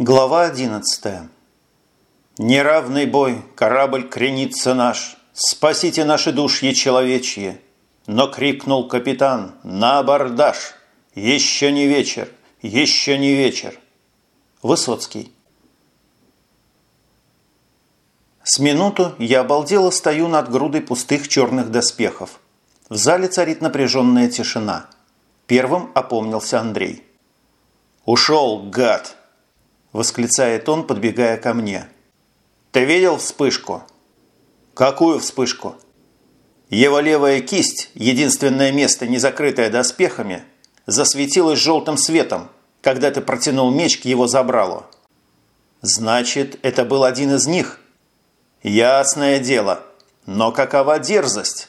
Глава 11. Неравный бой, корабль кренится наш, Спасите наши душьи человечьи. Но крикнул капитан на абордаж. Еще не вечер, еще не вечер. Высоцкий. С минуту я обалдело стою над грудой пустых черных доспехов. В зале царит напряженная тишина. Первым опомнился Андрей. «Ушел, гад!» – восклицает он, подбегая ко мне. «Ты видел вспышку?» «Какую вспышку?» Его левая кисть, единственное место, не закрытое доспехами, засветилась желтым светом, когда ты протянул меч к его забралу. «Значит, это был один из них?» «Ясное дело. Но какова дерзость?»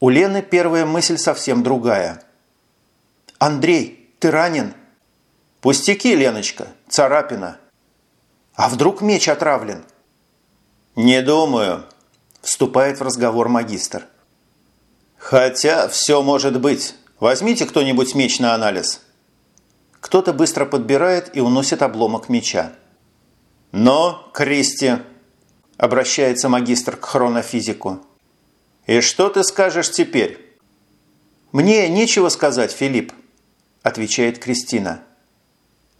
У Лены первая мысль совсем другая. «Андрей, ты ранен?» «Пустяки, Леночка, царапина». «А вдруг меч отравлен?» «Не думаю», – вступает в разговор магистр. «Хотя все может быть. Возьмите кто-нибудь меч на анализ». Кто-то быстро подбирает и уносит обломок меча. «Но, Кристи», – обращается магистр к хронофизику, – «и что ты скажешь теперь?» «Мне нечего сказать, Филипп», – отвечает Кристина.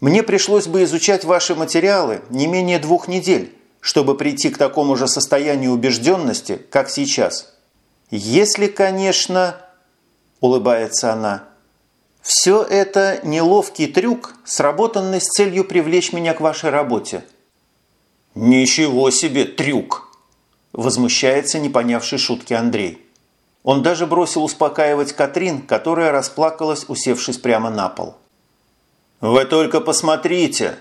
Мне пришлось бы изучать ваши материалы не менее двух недель, чтобы прийти к такому же состоянию убежденности, как сейчас. Если, конечно, улыбается она, все это неловкий трюк, сработанный с целью привлечь меня к вашей работе. Ничего себе трюк! Возмущается не понявший шутки Андрей. Он даже бросил успокаивать Катрин, которая расплакалась, усевшись прямо на пол. «Вы только посмотрите!»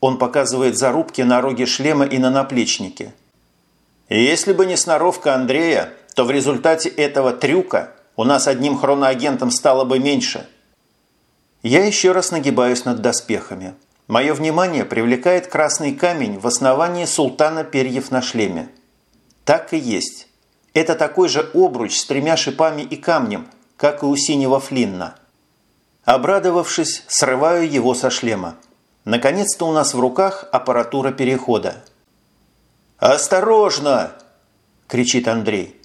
Он показывает зарубки на роге шлема и на наплечнике. «Если бы не сноровка Андрея, то в результате этого трюка у нас одним хроноагентом стало бы меньше». Я еще раз нагибаюсь над доспехами. Мое внимание привлекает красный камень в основании султана перьев на шлеме. Так и есть. Это такой же обруч с тремя шипами и камнем, как и у синего флинна – Обрадовавшись, срываю его со шлема. Наконец-то у нас в руках аппаратура перехода. «Осторожно!» – кричит Андрей.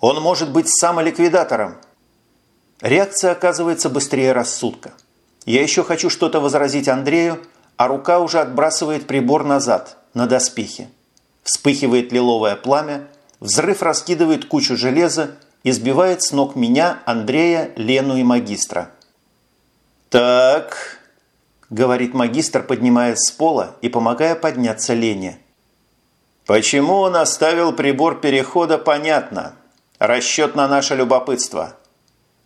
«Он может быть самоликвидатором!» Реакция оказывается быстрее рассудка. Я еще хочу что-то возразить Андрею, а рука уже отбрасывает прибор назад, на доспехи. Вспыхивает лиловое пламя, взрыв раскидывает кучу железа и сбивает с ног меня, Андрея, Лену и магистра. «Так», – говорит магистр, поднимаясь с пола и помогая подняться Лене. «Почему он оставил прибор перехода, понятно. Расчет на наше любопытство.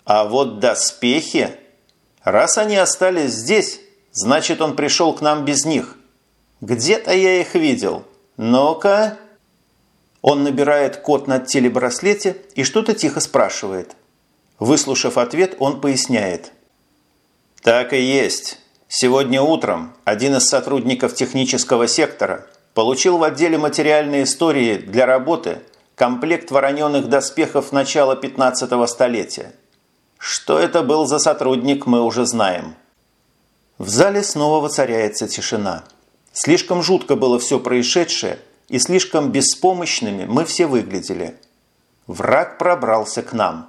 А вот доспехи... Раз они остались здесь, значит, он пришел к нам без них. Где-то я их видел. Ну-ка...» Он набирает код на телебраслете и что-то тихо спрашивает. Выслушав ответ, он поясняет – так и есть. Сегодня утром один из сотрудников технического сектора получил в отделе материальной истории для работы комплект вороненых доспехов начала 15-го столетия. Что это был за сотрудник, мы уже знаем. В зале снова воцаряется тишина. Слишком жутко было все происшедшее, и слишком беспомощными мы все выглядели. Враг пробрался к нам.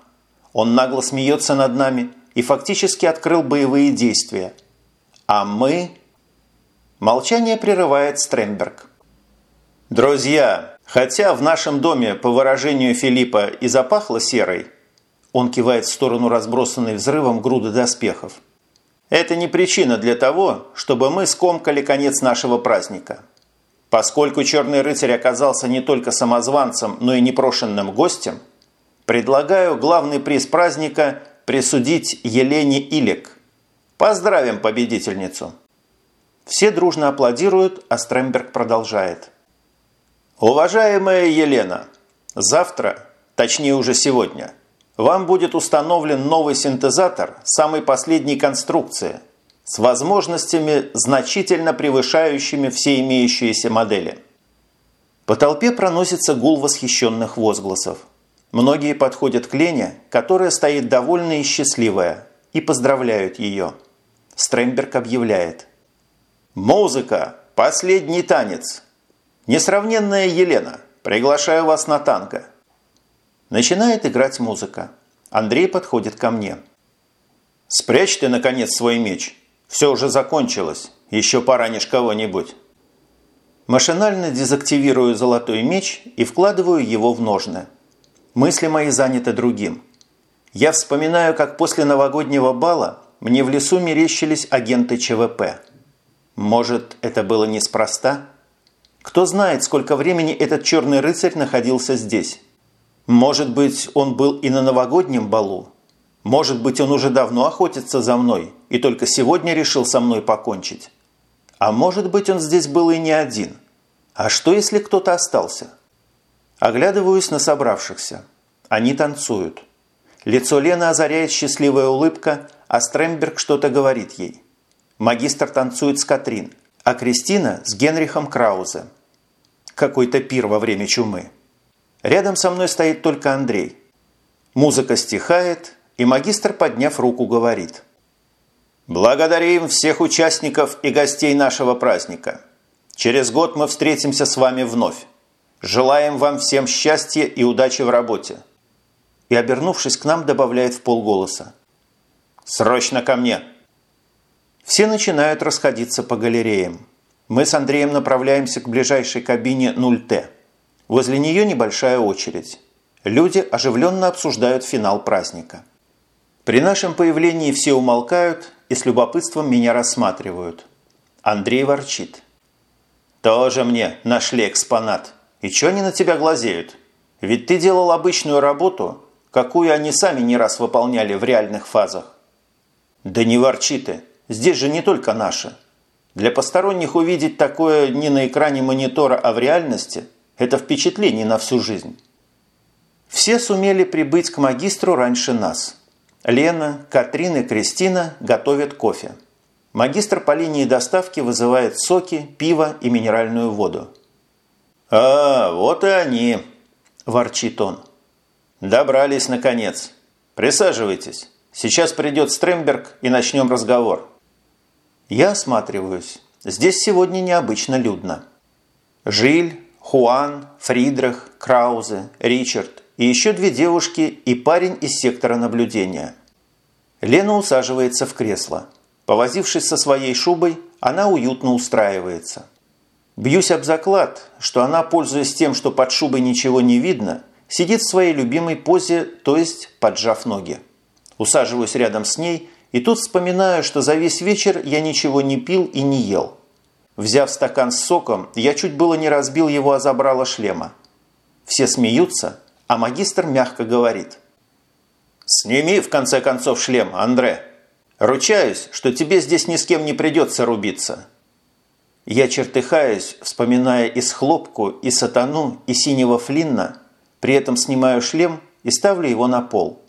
Он нагло смеется над нами – и фактически открыл боевые действия. А мы... Молчание прерывает Стремберг. «Друзья, хотя в нашем доме, по выражению Филиппа, и запахло серой, он кивает в сторону разбросанной взрывом груды доспехов, это не причина для того, чтобы мы скомкали конец нашего праздника. Поскольку Черный Рыцарь оказался не только самозванцем, но и непрошенным гостем, предлагаю главный приз праздника присудить Елене Илек. Поздравим победительницу!» Все дружно аплодируют, а Стремберг продолжает. «Уважаемая Елена, завтра, точнее уже сегодня, вам будет установлен новый синтезатор самой последней конструкции с возможностями, значительно превышающими все имеющиеся модели». По толпе проносится гул восхищенных возгласов. Многие подходят к Лене, которая стоит довольная и счастливая, и поздравляют ее. Стремберг объявляет. Музыка! Последний танец! Несравненная Елена, приглашаю вас на танго. Начинает играть музыка. Андрей подходит ко мне. Спрячь ты, наконец, свой меч. Все уже закончилось. Еще поранишь кого-нибудь. Машинально дезактивирую золотой меч и вкладываю его в ножны. Мысли мои заняты другим. Я вспоминаю, как после новогоднего бала мне в лесу мерещились агенты ЧВП. Может, это было неспроста? Кто знает, сколько времени этот черный рыцарь находился здесь? Может быть, он был и на новогоднем балу? Может быть, он уже давно охотится за мной и только сегодня решил со мной покончить? А может быть, он здесь был и не один. А что, если кто-то остался? Оглядываюсь на собравшихся. Они танцуют. Лицо Лены озаряет счастливая улыбка, а Стремберг что-то говорит ей. Магистр танцует с Катрин, а Кристина с Генрихом Краузе. Какой-то пир во время чумы. Рядом со мной стоит только Андрей. Музыка стихает, и магистр, подняв руку, говорит – Благодарим всех участников и гостей нашего праздника. Через год мы встретимся с вами вновь. Желаем вам всем счастья и удачи в работе. И, обернувшись к нам, добавляет в полголоса. Срочно ко мне! Все начинают расходиться по галереям. Мы с Андреем направляемся к ближайшей кабине 0Т. Возле нее небольшая очередь. Люди оживленно обсуждают финал праздника. При нашем появлении все умолкают и с любопытством меня рассматривают. Андрей ворчит. «Тоже мне нашли экспонат. И что они на тебя глазеют? Ведь ты делал обычную работу, какую они сами не раз выполняли в реальных фазах». «Да не ворчи ты. Здесь же не только наши. Для посторонних увидеть такое не на экране монитора, а в реальности – это впечатление на всю жизнь». Все сумели прибыть к магистру раньше нас – Лена, Катрин и Кристина готовят кофе. Магистр по линии доставки вызывает соки, пиво и минеральную воду. «А, вот и они!» – ворчит он. «Добрались, наконец. Присаживайтесь. Сейчас придет Стремберг и начнем разговор». Я осматриваюсь. Здесь сегодня необычно людно. Жиль, Хуан, Фридрих, Краузе, Ричард и еще две девушки и парень из сектора наблюдения. Лена усаживается в кресло. Повозившись со своей шубой, она уютно устраивается. Бьюсь об заклад, что она, пользуясь тем, что под шубой ничего не видно, сидит в своей любимой позе, то есть поджав ноги. Усаживаюсь рядом с ней и тут вспоминаю, что за весь вечер я ничего не пил и не ел. Взяв стакан с соком, я чуть было не разбил его о забрало шлема. Все смеются, а магистр мягко говорит. «Сними, в конце концов, шлем, Андре. Ручаюсь, что тебе здесь ни с кем не придется рубиться». Я чертыхаюсь, вспоминая и схлопку, и сатану, и синего флинна, при этом снимаю шлем и ставлю его на пол.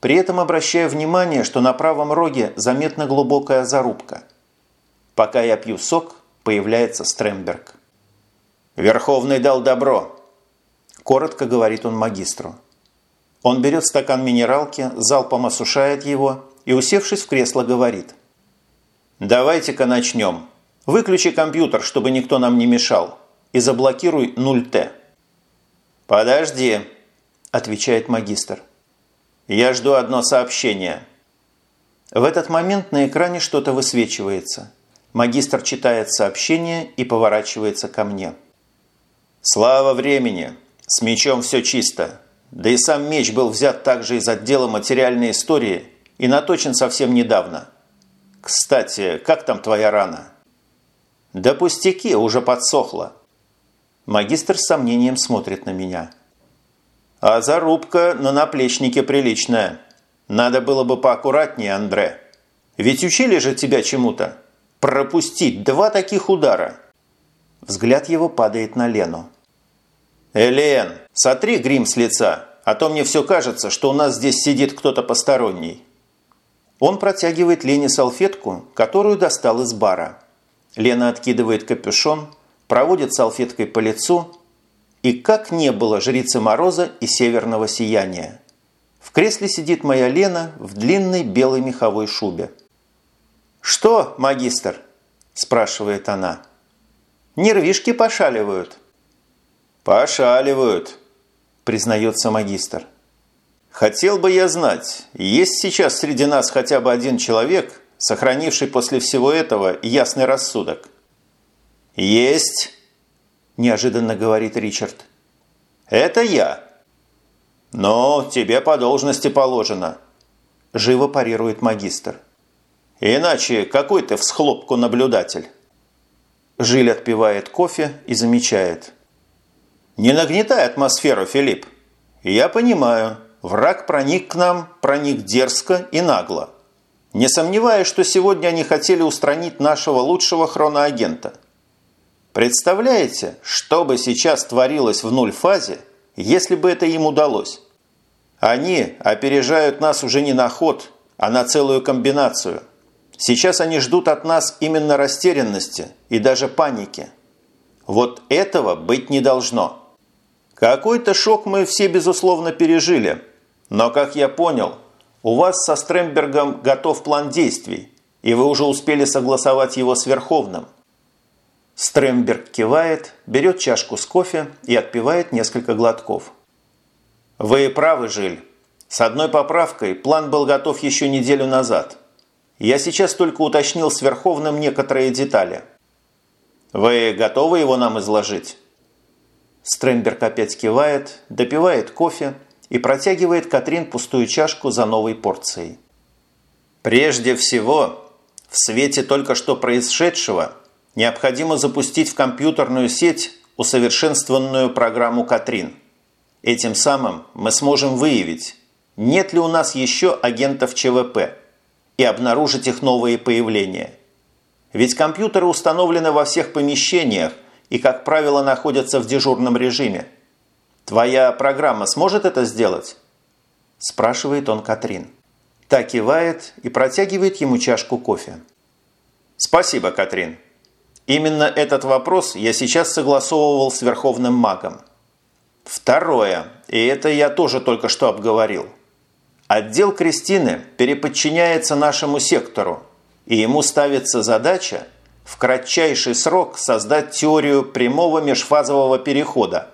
При этом обращаю внимание, что на правом роге заметна глубокая зарубка. Пока я пью сок, появляется Стремберг. «Верховный дал добро. Коротко говорит он магистру. Он берет стакан минералки, залпом осушает его и, усевшись в кресло, говорит. «Давайте-ка начнем. Выключи компьютер, чтобы никто нам не мешал, и заблокируй 0Т». «Подожди», – отвечает магистр. «Я жду одно сообщение». В этот момент на экране что-то высвечивается. Магистр читает сообщение и поворачивается ко мне. «Слава времени! С мечом все чисто. Да и сам меч был взят также из отдела материальной истории и наточен совсем недавно. Кстати, как там твоя рана? Да пустяки, уже подсохла. Магистр с сомнением смотрит на меня. А зарубка на наплечнике приличная. Надо было бы поаккуратнее, Андре. Ведь учили же тебя чему-то. Пропустить два таких удара. Взгляд его падает на Лену. «Элен, сотри грим с лица, а то мне все кажется, что у нас здесь сидит кто-то посторонний». Он протягивает Лене салфетку, которую достал из бара. Лена откидывает капюшон, проводит салфеткой по лицу, и как не было жрицы Мороза и Северного Сияния. В кресле сидит моя Лена в длинной белой меховой шубе. «Что, магистр?» – спрашивает она. Нервишки пошаливают. Пошаливают, признается магистр. Хотел бы я знать, есть сейчас среди нас хотя бы один человек, сохранивший после всего этого ясный рассудок? Есть, неожиданно говорит Ричард. Это я. Но тебе по должности положено, живо парирует магистр. Иначе какой ты всхлопку наблюдатель? Жиль отпивает кофе и замечает. Не нагнетай атмосферу, Филипп. Я понимаю, Враг проник к нам, проник дерзко и нагло. Не сомневаюсь, что сегодня они хотели устранить нашего лучшего хроноагента. Представляете, что бы сейчас творилось в нуль-фазе, если бы это им удалось? Они опережают нас уже не на ход, а на целую комбинацию. Сейчас они ждут от нас именно растерянности и даже паники. Вот этого быть не должно. Какой-то шок мы все, безусловно, пережили. Но, как я понял, у вас со Стрембергом готов план действий, и вы уже успели согласовать его с Верховным. Стремберг кивает, берет чашку с кофе и отпивает несколько глотков. Вы правы, Жиль. С одной поправкой план был готов еще неделю назад. Я сейчас только уточнил с Верховным некоторые детали. Вы готовы его нам изложить? Стремберг опять кивает, допивает кофе и протягивает Катрин пустую чашку за новой порцией. Прежде всего, в свете только что происшедшего необходимо запустить в компьютерную сеть усовершенствованную программу Катрин. Этим самым мы сможем выявить, нет ли у нас еще агентов ЧВП и обнаружить их новые появления. Ведь компьютеры установлены во всех помещениях и, как правило, находятся в дежурном режиме. «Твоя программа сможет это сделать?» спрашивает он Катрин. Та кивает и протягивает ему чашку кофе. «Спасибо, Катрин. Именно этот вопрос я сейчас согласовывал с Верховным магом. Второе, и это я тоже только что обговорил. Отдел Кристины переподчиняется нашему сектору, и ему ставится задача – в кратчайший срок создать теорию прямого межфазового перехода,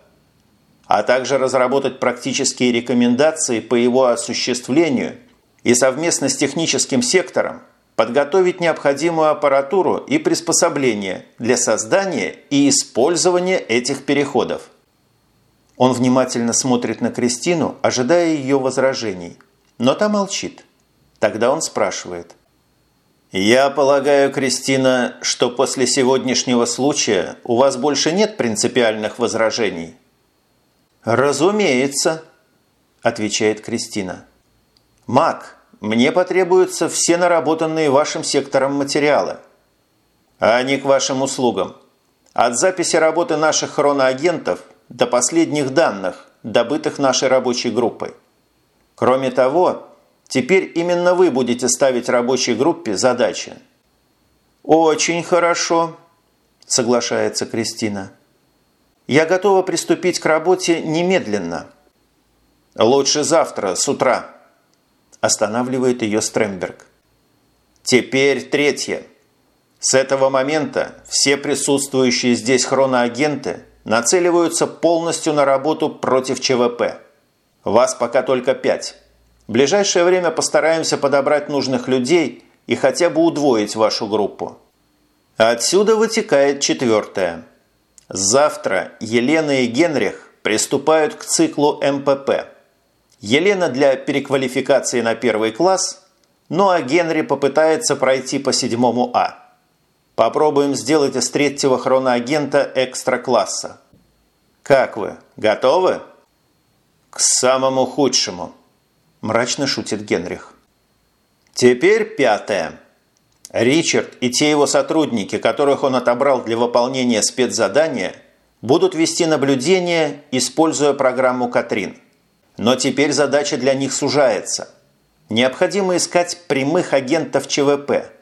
а также разработать практические рекомендации по его осуществлению и совместно с техническим сектором подготовить необходимую аппаратуру и приспособления для создания и использования этих переходов. Он внимательно смотрит на Кристину, ожидая ее возражений, но та молчит. Тогда он спрашивает – «Я полагаю, Кристина, что после сегодняшнего случая у вас больше нет принципиальных возражений?» «Разумеется», – отвечает Кристина. «Мак, мне потребуются все наработанные вашим сектором материалы. А не к вашим услугам. От записи работы наших хроноагентов до последних данных, добытых нашей рабочей группой. Кроме того, Теперь именно вы будете ставить рабочей группе задачи. Очень хорошо, соглашается Кристина. Я готова приступить к работе немедленно. Лучше завтра, с утра, останавливает ее Стремберг. Теперь третье. С этого момента все присутствующие здесь хроноагенты нацеливаются полностью на работу против ЧВП. Вас пока только пять. В ближайшее время постараемся подобрать нужных людей и хотя бы удвоить вашу группу. Отсюда вытекает четвертое. Завтра Елена и Генрих приступают к циклу МПП. Елена для переквалификации на первый класс, ну а Генри попытается пройти по седьмому А. Попробуем сделать из третьего хроноагента экстра-класса. Как вы, готовы? К самому худшему – мрачно шутит Генрих. Теперь пятое. Ричард и те его сотрудники, которых он отобрал для выполнения спецзадания, будут вести наблюдение, используя программу «Катрин». Но теперь задача для них сужается. Необходимо искать прямых агентов ЧВП,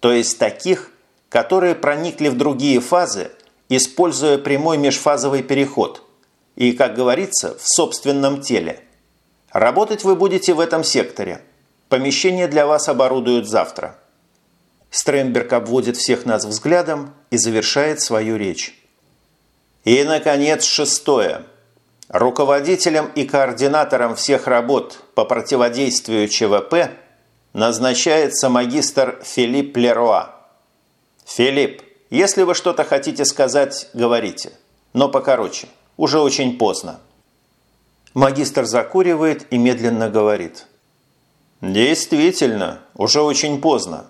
то есть таких, которые проникли в другие фазы, используя прямой межфазовый переход и, как говорится, в собственном теле – Работать вы будете в этом секторе. Помещение для вас оборудуют завтра. Стремберг обводит всех нас взглядом и завершает свою речь. И, наконец, шестое. Руководителем и координатором всех работ по противодействию ЧВП назначается магистр Филипп Леруа. Филипп, если вы что-то хотите сказать, говорите. Но покороче. Уже очень поздно. Магистр закуривает и медленно говорит. Действительно, уже очень поздно.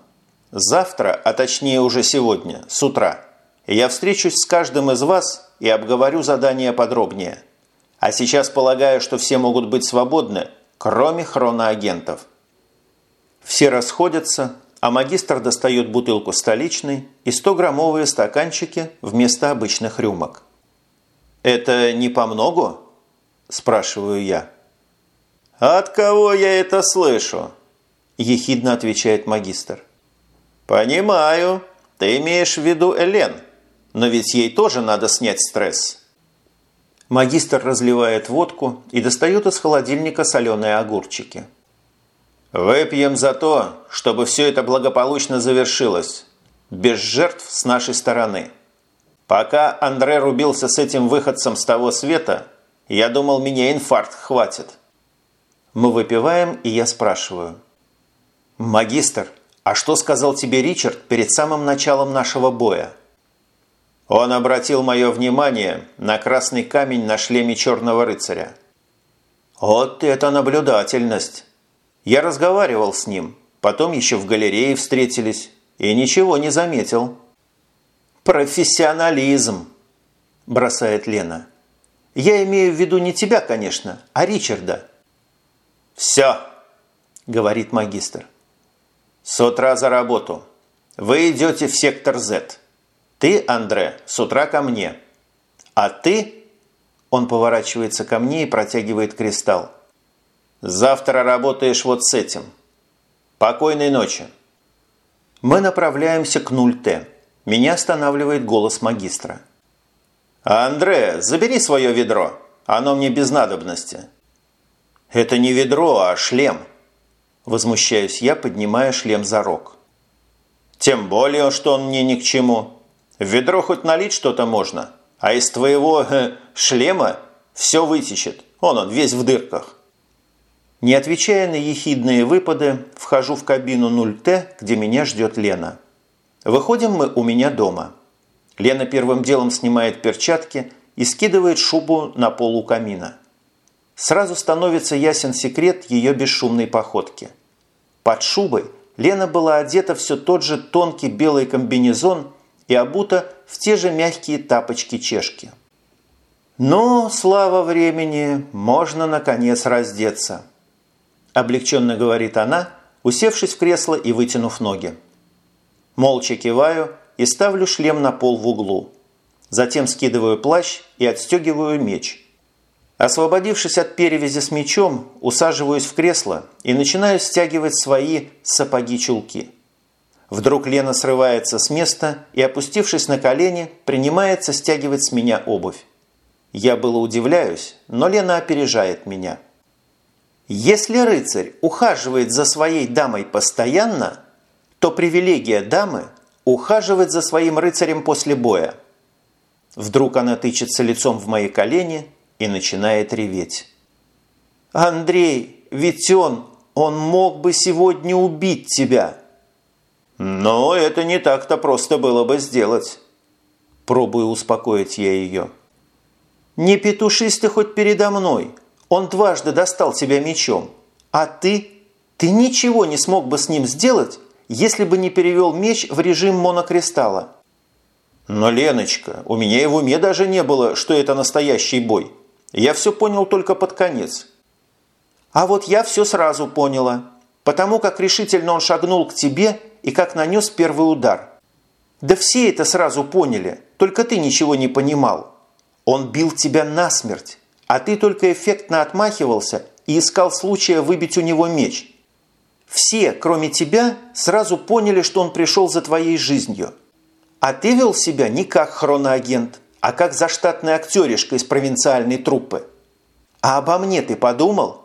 Завтра, а точнее уже сегодня, с утра, я встречусь с каждым из вас и обговорю задание подробнее. А сейчас полагаю, что все могут быть свободны, кроме хроноагентов. Все расходятся, а магистр достает бутылку столичной и 100-граммовые стаканчики вместо обычных рюмок. «Это не по многу?» – спрашиваю я. «От кого я это слышу?» – ехидно отвечает магистр. «Понимаю. Ты имеешь в виду Элен. Но ведь ей тоже надо снять стресс». Магистр разливает водку и достает из холодильника соленые огурчики. «Выпьем за то, чтобы все это благополучно завершилось. Без жертв с нашей стороны». Пока Андре рубился с этим выходцем с того света, я думал, меня инфаркт хватит. Мы выпиваем, и я спрашиваю. «Магистр, а что сказал тебе Ричард перед самым началом нашего боя?» Он обратил мое внимание на красный камень на шлеме черного рыцаря. «Вот это наблюдательность!» Я разговаривал с ним, потом еще в галерее встретились и ничего не заметил. «Профессионализм!» – бросает Лена. «Я имею в виду не тебя, конечно, а Ричарда». «Все!» – говорит магистр. «С утра за работу. Вы идете в сектор Z. Ты, Андре, с утра ко мне. А ты...» Он поворачивается ко мне и протягивает кристалл. «Завтра работаешь вот с этим. Покойной ночи». Мы направляемся к 0Т. Меня останавливает голос магистра. «Андре, забери свое ведро. Оно мне без надобности». «Это не ведро, а шлем», – возмущаюсь я, поднимая шлем за рог. «Тем более, что он мне ни к чему. В ведро хоть налить что-то можно, а из твоего э, шлема все вытечет. Он он, весь в дырках». Не отвечая на ехидные выпады, вхожу в кабину 0Т, где меня ждет Лена. Выходим мы у меня дома. Лена первым делом снимает перчатки и скидывает шубу на пол у камина. Сразу становится ясен секрет ее бесшумной походки. Под шубой Лена была одета все тот же тонкий белый комбинезон и обута в те же мягкие тапочки-чешки. «Ну, слава времени, можно, наконец, раздеться», – облегченно говорит она, усевшись в кресло и вытянув ноги. Молча киваю и ставлю шлем на пол в углу. Затем скидываю плащ и отстегиваю меч. Освободившись от перевязи с мечом, усаживаюсь в кресло и начинаю стягивать свои сапоги-чулки. Вдруг Лена срывается с места и, опустившись на колени, принимается стягивать с меня обувь. Я было удивляюсь, но Лена опережает меня. Если рыцарь ухаживает за своей дамой постоянно – то привилегия дамы – ухаживать за своим рыцарем после боя. Вдруг она тычется лицом в мои колени и начинает реветь. «Андрей, ведь он, он мог бы сегодня убить тебя!» «Но это не так-то просто было бы сделать!» Пробую успокоить я ее. «Не петушись ты хоть передо мной! Он дважды достал тебя мечом, а ты, ты ничего не смог бы с ним сделать, если бы не перевел меч в режим монокристалла. Но, Леночка, у меня и в уме даже не было, что это настоящий бой. Я все понял только под конец. А вот я все сразу поняла, потому как решительно он шагнул к тебе и как нанес первый удар. Да все это сразу поняли, только ты ничего не понимал. Он бил тебя насмерть, а ты только эффектно отмахивался и искал случая выбить у него меч – все, кроме тебя, сразу поняли, что он пришел за твоей жизнью. А ты вел себя не как хроноагент, а как заштатный актеришка из провинциальной труппы. А обо мне ты подумал?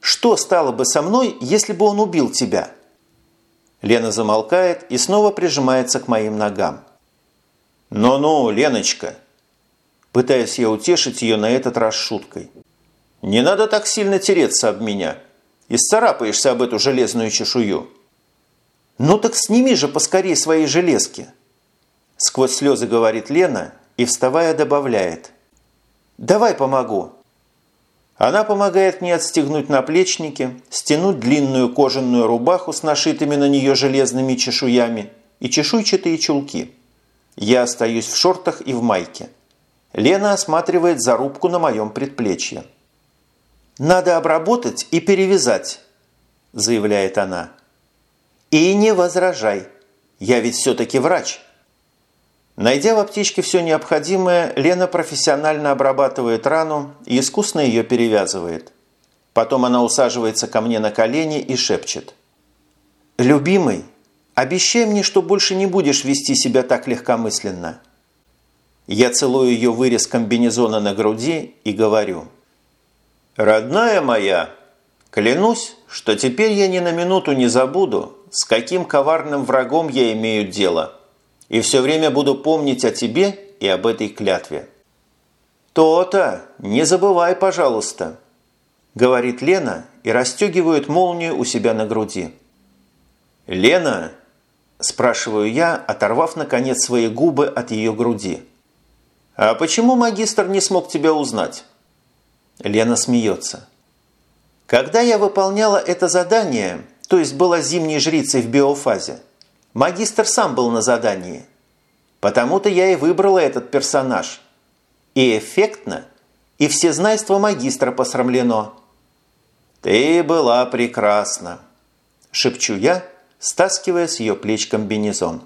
Что стало бы со мной, если бы он убил тебя? Лена замолкает и снова прижимается к моим ногам. «Ну-ну, Леночка!» Пытаюсь я утешить ее на этот раз шуткой. «Не надо так сильно тереться об меня. И сцарапаешься об эту железную чешую». «Ну так сними же поскорее свои железки!» Сквозь слезы говорит Лена и, вставая, добавляет. «Давай помогу!» Она помогает мне отстегнуть наплечники, стянуть длинную кожаную рубаху с нашитыми на нее железными чешуями и чешуйчатые чулки. Я остаюсь в шортах и в майке. Лена осматривает зарубку на моем предплечье. «Надо обработать и перевязать», – заявляет она. «И не возражай. Я ведь все-таки врач». Найдя в аптечке все необходимое, Лена профессионально обрабатывает рану и искусно ее перевязывает. Потом она усаживается ко мне на колени и шепчет. «Любимый, обещай мне, что больше не будешь вести себя так легкомысленно». Я целую ее вырез комбинезона на груди и говорю. «Родная моя, клянусь, что теперь я ни на минуту не забуду, с каким коварным врагом я имею дело» и все время буду помнить о тебе и об этой клятве». «То-то! Не забывай, пожалуйста!» говорит Лена и расстегивает молнию у себя на груди. «Лена?» – спрашиваю я, оторвав, наконец, свои губы от ее груди. «А почему магистр не смог тебя узнать?» Лена смеется. «Когда я выполняла это задание, то есть была зимней жрицей в биофазе, Магистр сам был на задании. Потому-то я и выбрала этот персонаж. И эффектно, и всезнайство магистра посрамлено. «Ты была прекрасна», – шепчу я, стаскивая с ее плеч комбинезон.